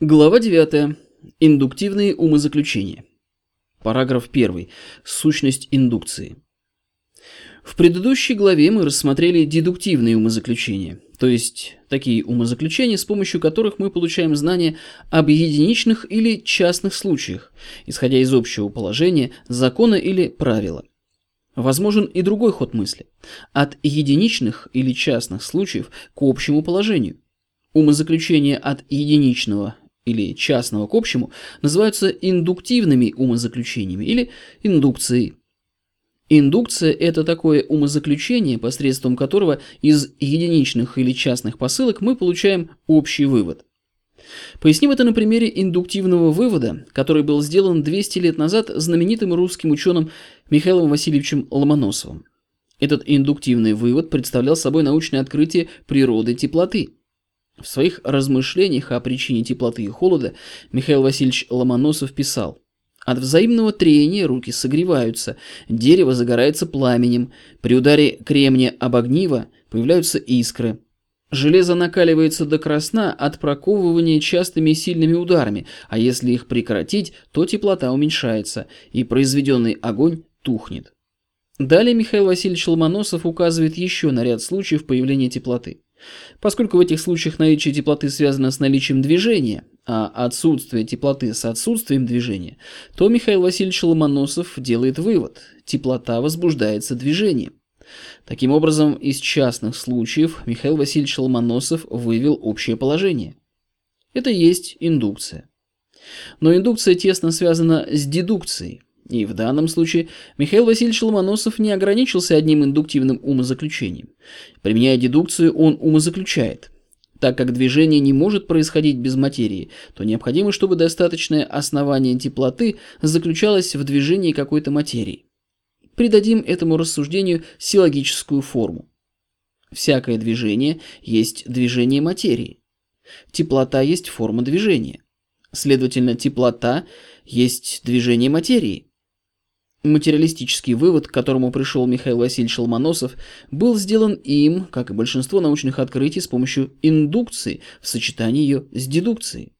Глава 9. Индуктивные умозаключения. Параграф 1. Сущность индукции. В предыдущей главе мы рассмотрели дедуктивные умозаключения, то есть такие умозаключения, с помощью которых мы получаем знания об единичных или частных случаях, исходя из общего положения, закона или правила. Возможен и другой ход мысли – от единичных или частных случаев к общему положению – Умозаключения от единичного или частного к общему называются индуктивными умозаключениями или индукцией. Индукция – это такое умозаключение, посредством которого из единичных или частных посылок мы получаем общий вывод. Поясним это на примере индуктивного вывода, который был сделан 200 лет назад знаменитым русским ученым Михаилом Васильевичем Ломоносовым. Этот индуктивный вывод представлял собой научное открытие природы теплоты – в своих размышлениях о причине теплоты и холода Михаил Васильевич Ломоносов писал «От взаимного трения руки согреваются, дерево загорается пламенем, при ударе кремния об огниво появляются искры». Железо накаливается до красна от проковывания частыми и сильными ударами, а если их прекратить, то теплота уменьшается, и произведенный огонь тухнет. Далее Михаил Васильевич Ломоносов указывает еще на ряд случаев появления теплоты. Поскольку в этих случаях наличие теплоты связано с наличием движения, а отсутствие теплоты с отсутствием движения, то Михаил Васильевич Ломоносов делает вывод – теплота возбуждается движением. Таким образом, из частных случаев Михаил Васильевич Ломоносов вывел общее положение. Это есть индукция. Но индукция тесно связана с дедукцией. И в данном случае Михаил Васильевич Ломоносов не ограничился одним индуктивным умозаключением. Применяя дедукцию, он умозаключает. Так как движение не может происходить без материи, то необходимо, чтобы достаточное основание теплоты заключалось в движении какой-то материи. Придадим этому рассуждению силлогическую форму. Всякое движение есть движение материи. Теплота есть форма движения. Следовательно, теплота есть движение материи. Материалистический вывод, к которому пришел Михаил Васильевич Ломоносов, был сделан им, как и большинство научных открытий, с помощью индукции в сочетании ее с дедукцией.